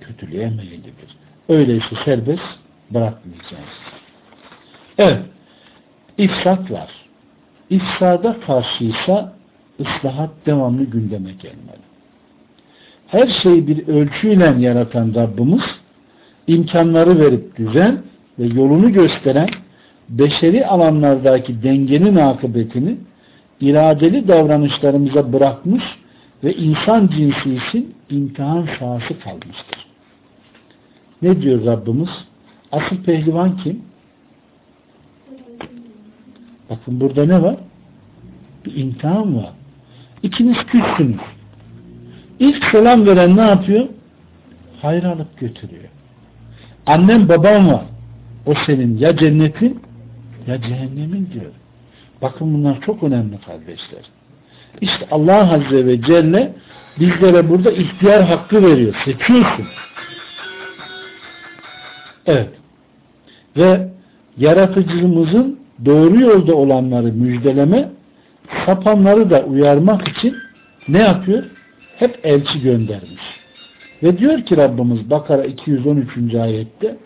Kötülüğe meyillidir. Öyleyse serbest bırakmayacağız. Evet. İfsat var. İfsada karşıysa ıslahat devamlı gündeme gelmeli. Her şeyi bir ölçüyle yaratan Rabbimiz imkanları verip düzen ve yolunu gösteren beşeri alanlardaki dengenin akıbetini iradeli davranışlarımıza bırakmış ve insan cinsi için imtihan sahası kalmıştır. Ne diyor Rabbimiz? Asıl pehlivan kim? Bakın burada ne var? Bir imtihan var. İkiniz küssünüz. İlk selam veren ne yapıyor? Hayır alıp götürüyor. Annem babam var. O senin ya cennetin ya cehennemin diyor. Bakın bunlar çok önemli kardeşler. İşte Allah Azze ve Celle bizlere burada ihtiyar hakkı veriyor. Seçiyorsun. Evet. Ve yaratıcımızın doğru yolda olanları müjdeleme, sapanları da uyarmak için ne yapıyor? Hep elçi göndermiş. Ve diyor ki Rabbimiz Bakara 213. ayette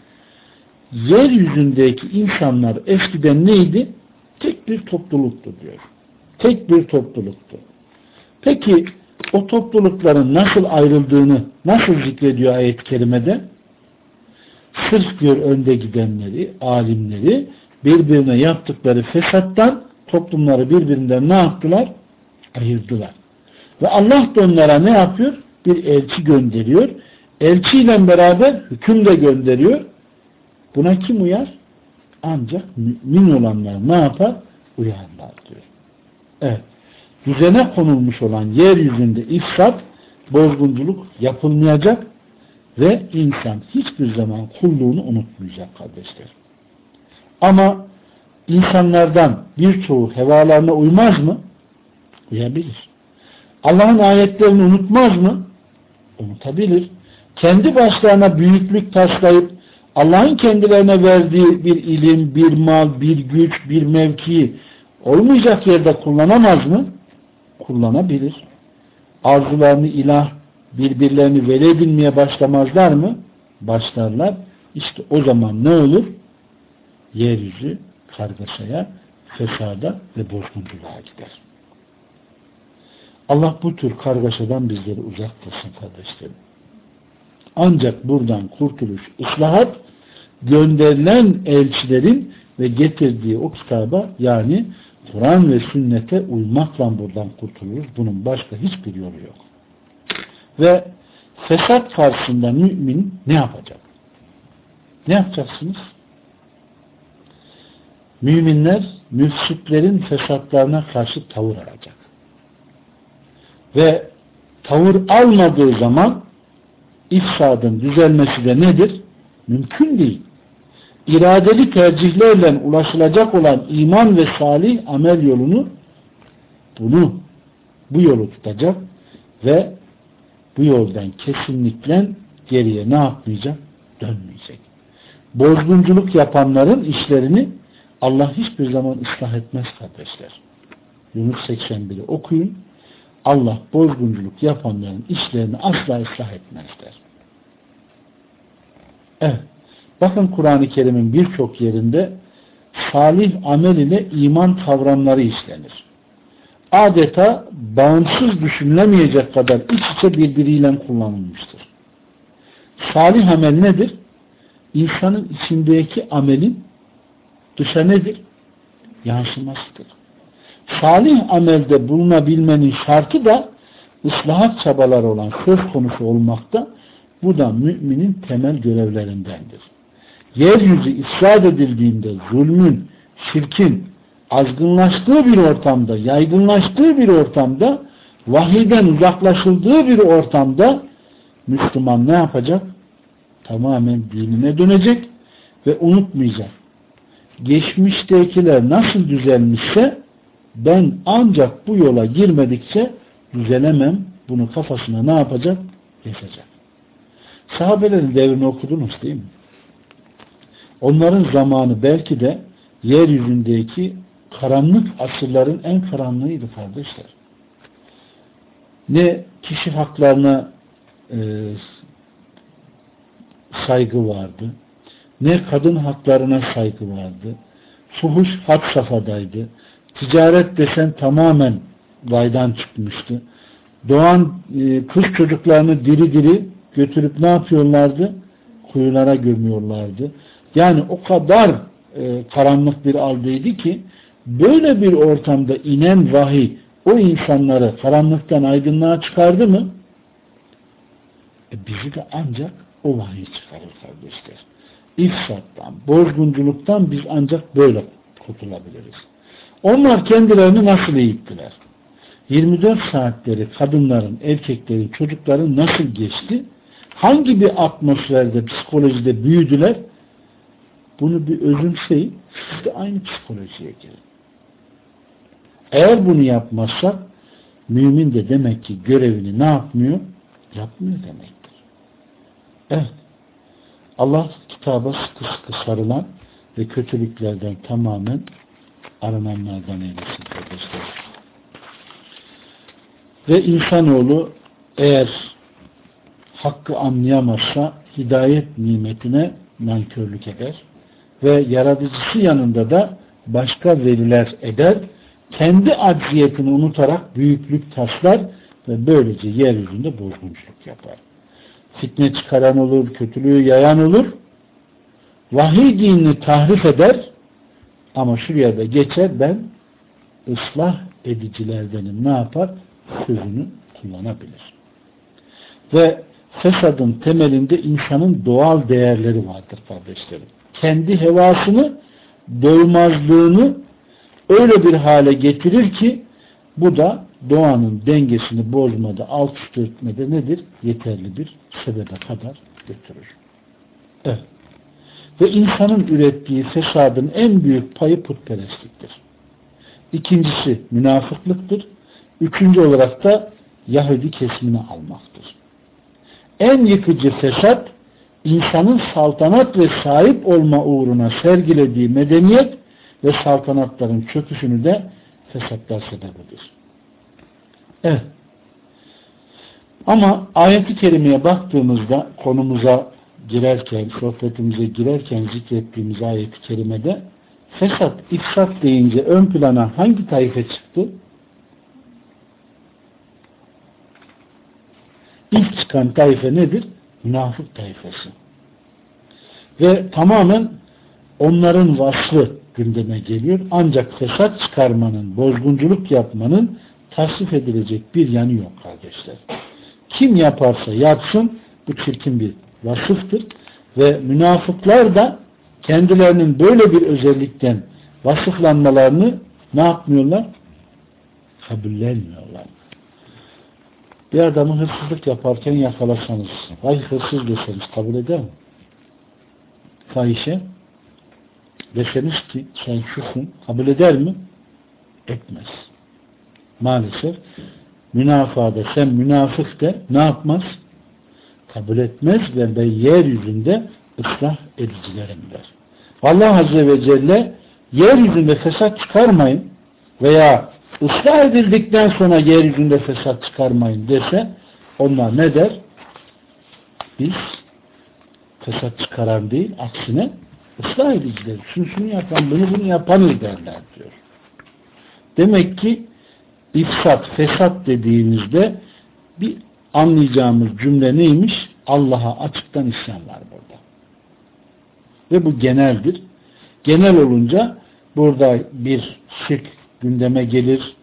yeryüzündeki insanlar eskiden neydi? Tek bir topluluktu diyor. Tek bir topluluktu. Peki o toplulukların nasıl ayrıldığını nasıl zikrediyor ayet-i kerimede? Sırf diyor önde gidenleri, alimleri birbirine yaptıkları fesattan toplumları birbirinden ne yaptılar? Ayırdılar. Ve Allah da onlara ne yapıyor? Bir elçi gönderiyor. Elçiyle beraber hüküm de gönderiyor. Buna kim uyar? Ancak mümin olanlar ne yapar? Uyarlar diyor. Evet. Düzene konulmuş olan yeryüzünde ifsat, bozgunculuk yapılmayacak ve insan hiçbir zaman kulluğunu unutmayacak kardeşler. Ama insanlardan birçoğu hevalarına uymaz mı? Uyabilir. Allah'ın ayetlerini unutmaz mı? Unutabilir. Kendi başlarına büyüklük taslayıp Allah'ın kendilerine verdiği bir ilim, bir mal, bir güç, bir mevki olmayacak yerde kullanamaz mı? Kullanabilir. Arzularını ilah, birbirlerini veli edinmeye başlamazlar mı? Başlarlar. İşte o zaman ne olur? Yeryüzü kargaşaya, fesada ve bozgunculuğa gider. Allah bu tür kargaşadan bizleri uzak tutsun kardeşlerim. Ancak buradan kurtuluş, ıslahat gönderilen elçilerin ve getirdiği o kitaba yani Kur'an ve sünnete uymakla buradan kurtuluruz. Bunun başka hiçbir yolu yok. Ve fesat karşısında mümin ne yapacak? Ne yapacaksınız? Müminler müfsitlerin fesatlarına karşı tavır alacak. Ve tavır almadığı zaman ifsadın düzelmesi de nedir? Mümkün değil. İradeli tercihlerle ulaşılacak olan iman ve salih amel yolunu bunu bu yolu tutacak ve bu yoldan kesinlikle geriye ne yapmayacak? Dönmeyecek. Bozgunculuk yapanların işlerini Allah hiçbir zaman ıslah etmez kardeşler. Yunus 81'i okuyun. Allah bozgunculuk yapanların işlerini asla ıslah etmezler. Evet. Bakın Kur'an-ı Kerim'in birçok yerinde salih amel ile iman kavramları işlenir. Adeta bağımsız düşünülemeyecek kadar iç içe birbiriyle kullanılmıştır. Salih amel nedir? İnsanın içindeki amelin dışa nedir? Yansımasıdır. Salih amelde bulunabilmenin şartı da ıslahat çabaları olan söz konusu olmakta. Bu da müminin temel görevlerindendir. Yeryüzü ifsad edildiğinde zulmün, şirkin azgınlaştığı bir ortamda, yaygınlaştığı bir ortamda, vahiden uzaklaşıldığı bir ortamda Müslüman ne yapacak? Tamamen dinine dönecek ve unutmayacak geçmiştekiler nasıl düzelmişse ben ancak bu yola girmedikçe düzelemem. Bunu kafasına ne yapacak? Yaşayacak. Sahabelerin devrini okudunuz değil mi? Onların zamanı belki de yeryüzündeki karanlık asırların en karanlığıydı kardeşler. Ne kişi haklarına e, saygı vardı, ne kadın haklarına saygı vardı. Fuhuş had safhadaydı. Ticaret desen tamamen vaydan çıkmıştı. Doğan e, kız çocuklarını diri diri götürüp ne yapıyorlardı? Kuyulara gömüyorlardı. Yani o kadar e, karanlık bir aldıydı ki böyle bir ortamda inen vahiy o insanları karanlıktan aydınlığa çıkardı mı? E bizi de ancak o vahiy çıkarır kardeşler. İfsattan, bozgunculuktan biz ancak böyle kurtulabiliriz. Onlar kendilerini nasıl eğittiler? 24 saatleri kadınların, erkeklerin, çocukların nasıl geçti? Hangi bir atmosferde, psikolojide büyüdüler? Bunu bir özümseyin, siz de aynı psikolojiye girin. Eğer bunu yapmazsak, mümin de demek ki görevini ne yapmıyor? Yapmıyor demektir. Evet. Allah kitaba sıkı sıkı sarılan ve kötülüklerden tamamen arananlardan eylesin kardeşler. Ve insanoğlu eğer hakkı anlayamazsa hidayet nimetine nankörlük eder ve yaratıcısı yanında da başka veliler eder kendi acziyetini unutarak büyüklük taslar ve böylece yeryüzünde bozgunculuk yapar. Fitne çıkaran olur, kötülüğü yayan olur, vahiy dinini tahrif eder ama şuraya da geçer ben ıslah edicilerdenim ne yapar? Sözünü kullanabilir. Ve fesadın temelinde insanın doğal değerleri vardır kardeşlerim. Kendi hevasını, doymazlığını öyle bir hale getirir ki bu da doğanın dengesini bozmada, alt üst etmede nedir? Yeterli bir sebebe kadar götürür. Evet. Ve insanın ürettiği fesadın en büyük payı putperestliktir. İkincisi münafıklıktır. Üçüncü olarak da Yahudi kesimini almaktır. En yıkıcı fesat insanın saltanat ve sahip olma uğruna sergilediği medeniyet ve saltanatların çöküşünü de fesatlar sebebidir. Evet. Ama ayet-i kerimeye baktığımızda konumuza girerken, sohbetimize girerken zikrettiğimiz ayet-i kerimede fesat, ifsat deyince ön plana hangi tayfe çıktı? İlk çıkan tayfe nedir? Münafık tayfası. Ve tamamen onların vasfı gündeme geliyor. Ancak fesat çıkarmanın, bozgunculuk yapmanın tasvip edilecek bir yanı yok kardeşler. Kim yaparsa yapsın bu çirkin bir vasıftır. Ve münafıklar da kendilerinin böyle bir özellikten vasıflanmalarını ne yapmıyorlar? Kabullenmiyorlar. Bir adamı hırsızlık yaparken yakalasanız, vay hırsız deseniz kabul eder mi? Fahişe deseniz ki sen şusun, kabul eder mi? Etmez. Maalesef münafada sen münafık de ne yapmaz? Kabul etmez ve ben yeryüzünde ıslah edicilerim der. Allah Azze ve Celle yeryüzünde fesat çıkarmayın veya ıslah edildikten sonra yeryüzünde fesat çıkarmayın dese onlar ne der? Biz fesat çıkaran değil aksine ıslah ediciler. Şunu şunu yapan bunu bunu yapanız derler diyor. Demek ki ifsat, fesat dediğimizde bir anlayacağımız cümle neymiş? Allah'a açıktan isyan var burada. Ve bu geneldir. Genel olunca burada bir şirk gündeme gelir.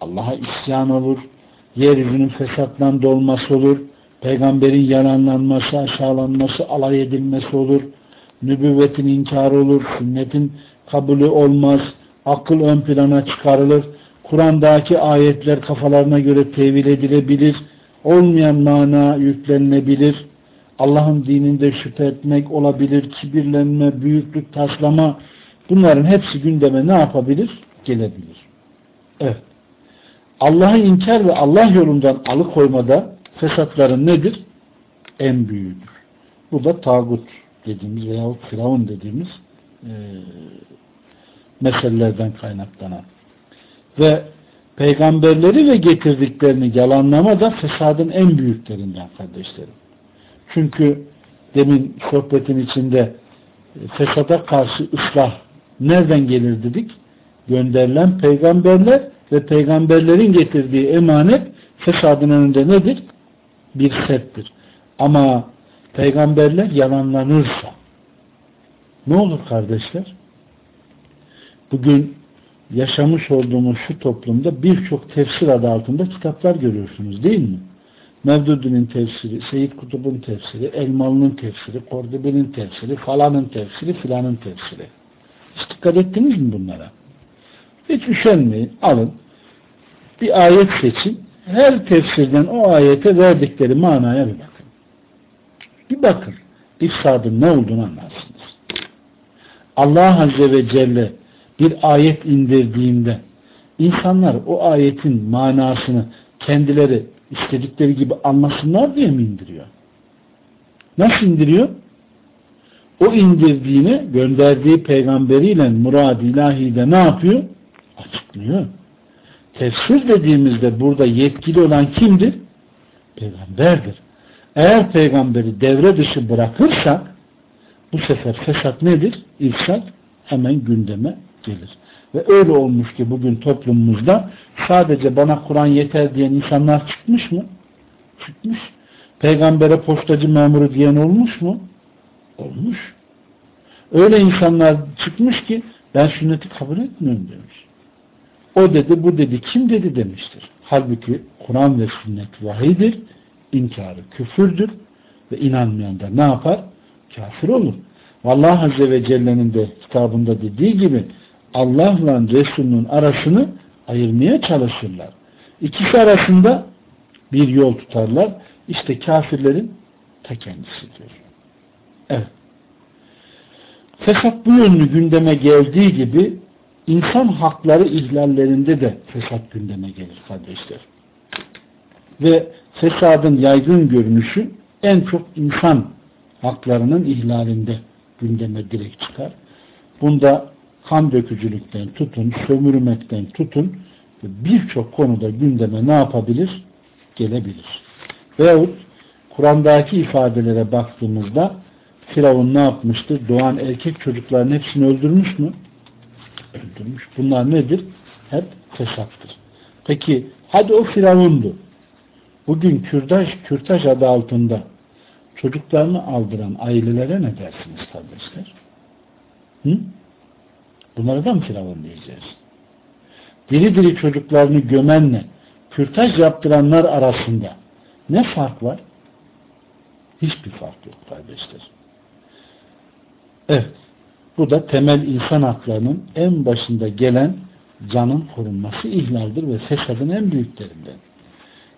Allah'a isyan olur. Yeryüzünün fesatlan dolması olur. Peygamberin yalanlanması, aşağılanması, alay edilmesi olur. Nübüvvetin inkarı olur. Sünnetin kabulü olmaz. Akıl ön plana çıkarılır. Kur'an'daki ayetler kafalarına göre tevil edilebilir olmayan mana yüklenilebilir. Allah'ın dininde şüphe etmek olabilir, kibirlenme, büyüklük, taslama bunların hepsi gündeme ne yapabilir? Gelebilir. Evet. Allah'ı inkar ve Allah yolundan alıkoymada fesatların nedir? En büyüğüdür. Bu da tağut dediğimiz veyahut firavun dediğimiz e, meselelerden kaynaklanan. Ve peygamberleri ve getirdiklerini yalanlama da fesadın en büyüklerinden kardeşlerim. Çünkü demin sohbetin içinde e, fesada karşı ıslah nereden gelir dedik? Gönderilen peygamberler ve peygamberlerin getirdiği emanet fesadın önünde nedir? Bir settir. Ama peygamberler yalanlanırsa ne olur kardeşler? Bugün yaşamış olduğumuz şu toplumda birçok tefsir adı altında kitaplar görüyorsunuz değil mi? Mevdudi'nin tefsiri, Seyyid Kutub'un tefsiri, Elmalı'nın tefsiri, Kordobe'nin tefsiri, falanın tefsiri, filanın tefsiri. Hiç dikkat ettiniz mi bunlara? Hiç üşenmeyin. Alın. Bir ayet seçin. Her tefsirden o ayete verdikleri manaya bir bakın. Bir bakın. İfsadın ne olduğunu anlarsınız. Allah Azze ve Celle bir ayet indirdiğinde insanlar o ayetin manasını kendileri istedikleri gibi anlasınlar diye mi indiriyor? Nasıl indiriyor? O indirdiğini gönderdiği peygamberiyle murad ilahide ne yapıyor? Açıklıyor. Tefsir dediğimizde burada yetkili olan kimdir? Peygamberdir. Eğer peygamberi devre dışı bırakırsak bu sefer fesat nedir? İfsat hemen gündeme gelir. Ve öyle olmuş ki bugün toplumumuzda sadece bana Kur'an yeter diyen insanlar çıkmış mı? Çıkmış. Peygambere postacı memuru diyen olmuş mu? Olmuş. Öyle insanlar çıkmış ki ben sünneti kabul etmiyorum demiş. O dedi bu dedi kim dedi demiştir. Halbuki Kur'an ve sünnet vahidir, inkarı küfürdür ve inanmayan da ne yapar? Kafir olur. Vallahi Azze ve Celle'nin de kitabında dediği gibi Allah'la Resul'ün arasını ayırmaya çalışırlar. İkisi arasında bir yol tutarlar. İşte kafirlerin ta kendisidir. Evet. Fesat bu yönlü gündeme geldiği gibi insan hakları ihlallerinde de fesat gündeme gelir kardeşler. Ve fesadın yaygın görünüşü en çok insan haklarının ihlalinde gündeme direkt çıkar. Bunda kan dökücülükten tutun, sömürmekten tutun birçok konuda gündeme ne yapabilir? Gelebilir. Veyahut Kur'an'daki ifadelere baktığımızda Firavun ne yapmıştır? Doğan erkek çocukların hepsini öldürmüş mü? Öldürmüş. Bunlar nedir? Hep fesattır. Peki hadi o Firavundu. Bugün Kürtaj, Kürtaj adı altında çocuklarını aldıran ailelere ne dersiniz kardeşler? Hı? Bunlara da mı Firavun diyeceğiz? Diri diri çocuklarını gömenle kürtaj yaptıranlar arasında ne fark var? Hiçbir fark yok kardeşler. Evet. Bu da temel insan haklarının en başında gelen canın korunması ihlaldir ve fesadın en büyüklerinden.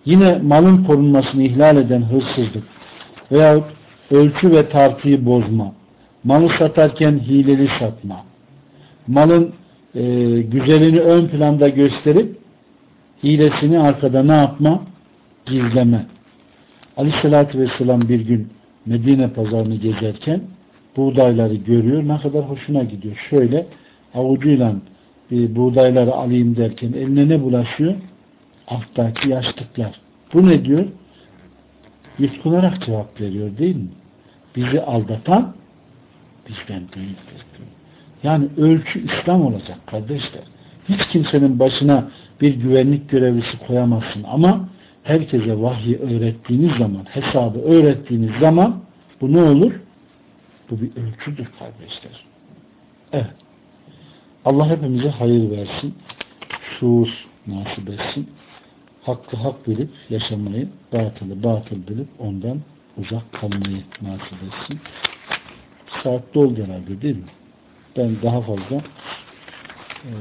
Yine malın korunmasını ihlal eden hırsızlık veyahut ölçü ve tartıyı bozma, malı satarken hileli satma, malın e, güzelini ön planda gösterip hilesini arkada ne yapma? Gizleme. Aleyhissalatü Vesselam bir gün Medine pazarını gezerken buğdayları görüyor. Ne kadar hoşuna gidiyor. Şöyle avucuyla e, buğdayları alayım derken eline ne bulaşıyor? Alttaki yaşlıklar. Bu ne diyor? Yutkunarak cevap veriyor değil mi? Bizi aldatan bizden değildir diyor. Yani ölçü İslam olacak kardeşler. Hiç kimsenin başına bir güvenlik görevlisi koyamazsın ama herkese vahyi öğrettiğiniz zaman, hesabı öğrettiğiniz zaman bu ne olur? Bu bir ölçüdür kardeşler. Evet. Allah hepimize hayır versin. Şuur nasip etsin. Hakkı hak bilip yaşamayı, batılı batıl bilip ondan uzak kalmayı nasip etsin. Saat doldu herhalde değil mi? Ben daha fazla e,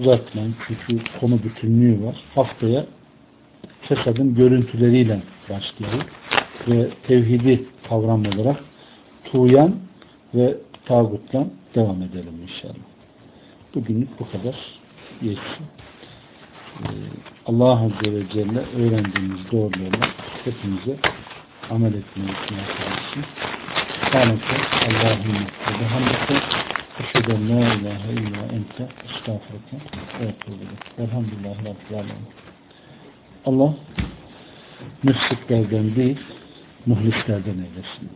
uzatmayayım. Çünkü konu bütünlüğü var. Haftaya fesadın görüntüleriyle başlayalım. Ve tevhidi kavram olarak tuğyan ve tağutla devam edelim inşallah. Bugünlük bu kadar yetsin. Ee, Allah Azze ve Celle öğrendiğimiz doğrularla hepimize amel etmeyi nasip etsin. Subhaneke Allahümme ve hamdike Eşheden la ilahe illa ente estağfurullah ve etûbü Elhamdülillah Rabbil Alemin. Allah müfsitlerden değil muhlislerden eylesin.